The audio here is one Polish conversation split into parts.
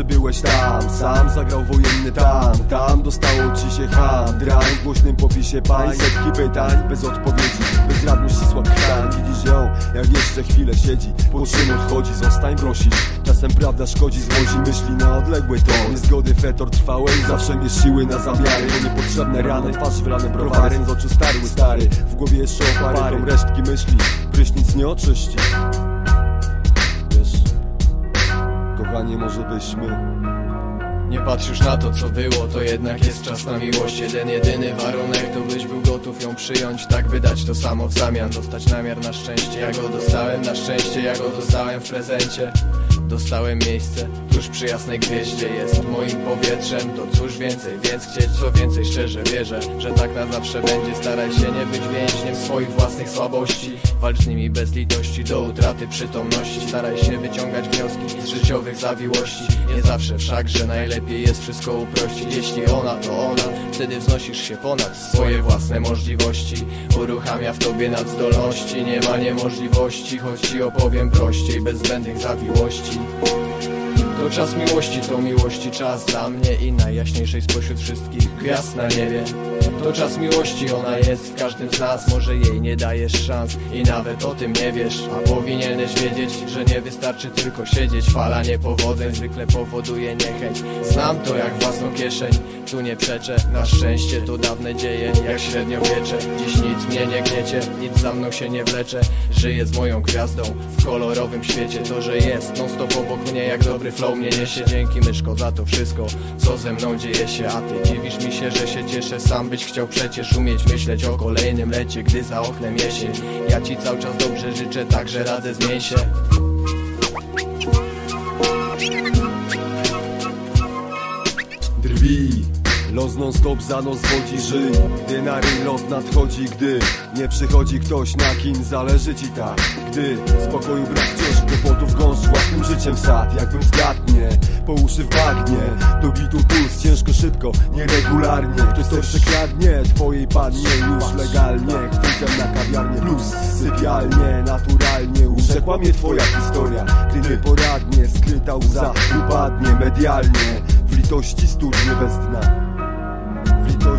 przybyłeś tam? Sam zagrał wojenny tam Tam dostało ci się ham Drań w głośnym popisie pań. Setki pytań bez odpowiedzi Bezradność ścisła krtań Widzisz ją jak jeszcze chwilę siedzi. Po czym odchodzi? Zostań prosić. Czasem prawda szkodzi Zwodzi myśli na odległy ton. Niezgody fetor trwałej Zawsze mnie siły na zamiary. Niepotrzebne rany Twarz wylane browarem Z oczu starły stary. W głowie jeszcze opary Tą resztki myśli. Prysznic nie oczyści Kochanie może byśmy Nie patrz na to co było, to jednak jest czas na miłość. Jeden jedyny warunek to byś był gotów ją przyjąć Tak wydać to samo w zamian, dostać namiar na szczęście Ja go dostałem na szczęście, ja go dostałem w prezencie Dostałem miejsce tuż przy jasnej gwieździe. Jest moim powietrzem, to cóż więcej. Więc chcieć co więcej, szczerze wierzę Że tak na zawsze będzie. Staraj się nie być więźniem swoich własnych słabości. Walcz z nimi bez litości do utraty przytomności. Staraj się wyciągać wnioski z życiowych zawiłości. Nie zawsze wszakże najlepiej jest wszystko uprościć. Jeśli ona to ona, wtedy wznosisz się ponad swoje własne możliwości. Uruchamia w tobie nadzdolności Nie ma niemożliwości, choć ci opowiem prościej. Bez zbędnych zawiłości Thank you. To czas miłości, to miłości czas dla mnie i najjaśniejszej spośród wszystkich gwiazd na niebie. To czas miłości, ona jest w każdym z nas. Może jej nie dajesz szans i nawet o tym nie wiesz. A powinieneś wiedzieć, że nie wystarczy tylko siedzieć. Fala niepowodzeń zwykle powoduje niechęć. Znam to jak własną kieszeń, tu nie przeczę. Na szczęście to dawne dzieje, jak średniowiecze. Dziś nic mnie nie gniecie, nic za mną się nie wlecze. Żyję z moją gwiazdą w kolorowym świecie. To, że jest non stop obok mnie jak dobry flow mnie niesie Dzięki myszko za to wszystko, co ze mną dzieje się. A ty dziwisz mi się, że się cieszę Sam byś chciał przecież umieć myśleć o kolejnym lecie Gdy za oknem jesień Ja ci cały czas dobrze życzę, także radzę zmień się. Drwi Los non stop za nos wodzi żyj Gdy na ryj lot nadchodzi Gdy nie przychodzi ktoś na kim zależy ci tak. Gdy spokoju brak wciąż kłopotów gąszcz własnym życiem sad Jakbym zgadnie, po uszy w bagnie Do bitu puls, ciężko, szybko, nieregularnie. Ktoś coś przekradnie, twojej pannie już legalnie. Chwytem na kawiarnię plus sypialnie Naturalnie. Urzekła mnie twoja historia Gdy nieporadnie, skryta łza upadnie medialnie. W litości studnie bez dna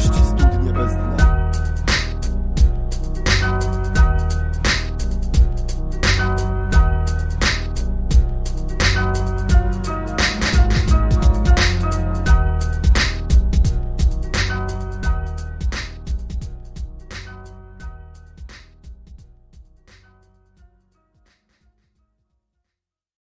Litości studnie bez dna